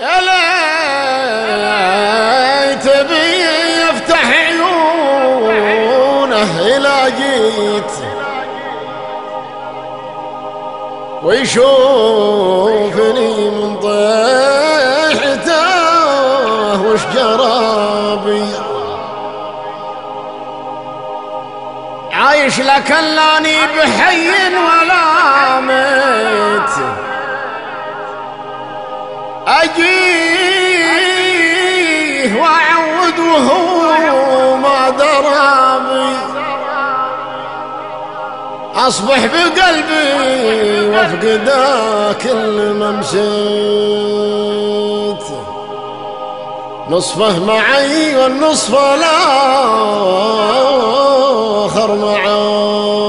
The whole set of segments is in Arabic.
ألا تبي يفتح عيونه إلى جيت ويشوفني من طيحته وش جرابي. عايش لكلاني بحي ولا مت أجيه وأعود وهو ما درابي أصبح بقلبي وافقدا كل ما مشيت نصفه معي والنصف الآخر معابي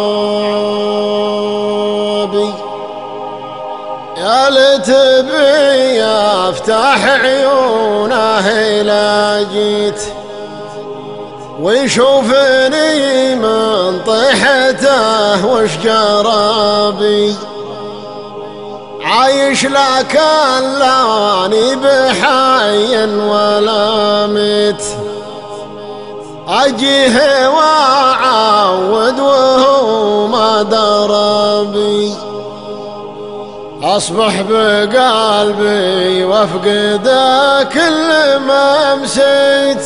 يا ليت بي افتح عيونه إلى جيت. ويشوفني من طيحته وش جرابي؟ عايش لكن لاني بحي ولا ميت. أجيه وأعود وهو ما دربي. أصبح بقلبي وافقده كل ما مشيت.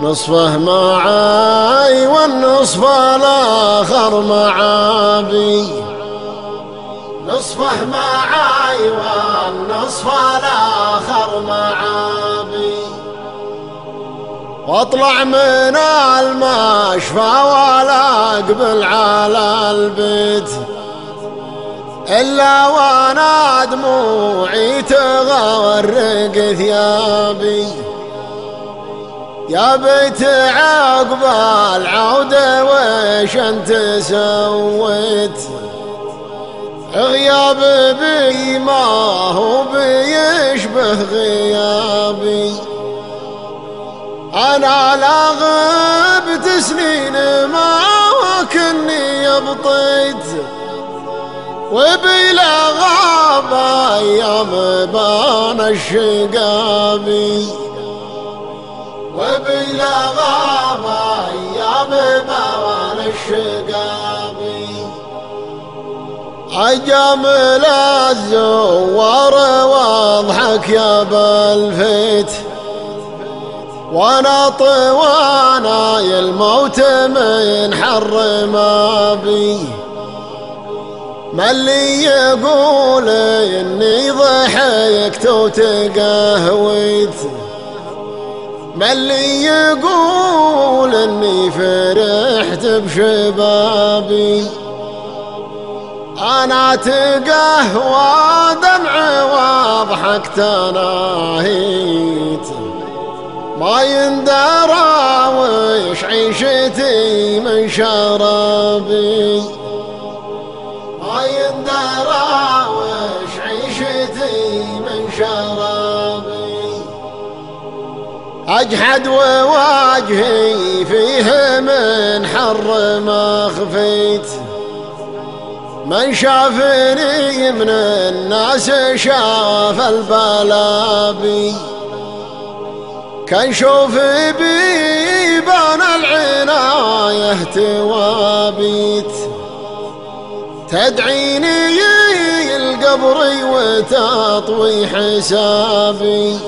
نصفه معاي والنصف الآخر معابي. نصفه معاي والنصف الآخر معابي. وأطلع من المشفى ولا اقبل على البيت. إلا وأنا دموعي تغرق ثيابي. يا بيت عقب العودة وش أنت سويت. غياب بي ما هو بيشبه غيابي. أنا لا غبت سنين ما كني أبطيت. وبلا غاب أيام بان الشقابي. وبلا غاب أيام بان الشقابي. عجمل الزوار واضحك يا بالفيت. وانا طوانا الموت من حر ما بي. ما اللي يقول إني ضحكت وتقهويت. ما اللي يقول إني فرحت بشبابي. أنا تقهوى دمع وأضحكت ناهيت ما يندرى وش عيشتي من شرابي. أجحد وواجهي فيه من حر ما خفيت من شافني من الناس شاف البلابي كان شوف بيبان العناية توابيت تدعيني القبر وتطوي حسابي.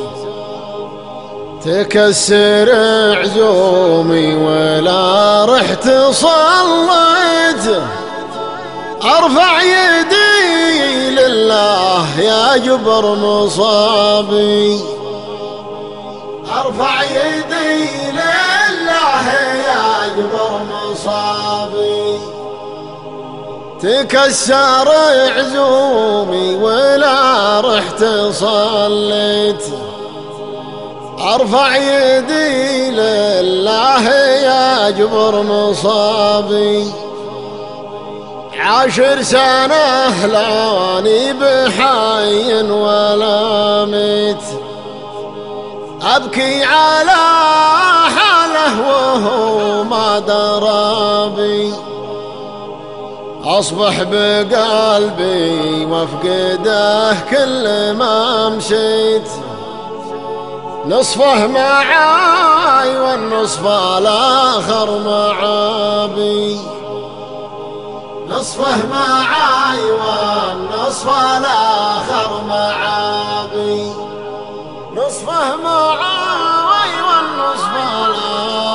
تكسر عزومي ولا رحت صليت. أرفع يدي لله يا جبر مصابي. أرفع يدي لله يا جبر مصابي. تكسر عزومي ولا رحت صليت. أرفع يدي لله يا جبر مصابي. عشر سنة لاني بحي ولا ميت. أبكي على حاله وهو ما درابي. أصبح بقلبي وافقده كل ما مشيت. نصفه معاي والنصف الآخر معابي. نصفه معاي والنصف الآخر معابي. نصفه معاي والنصف الآخر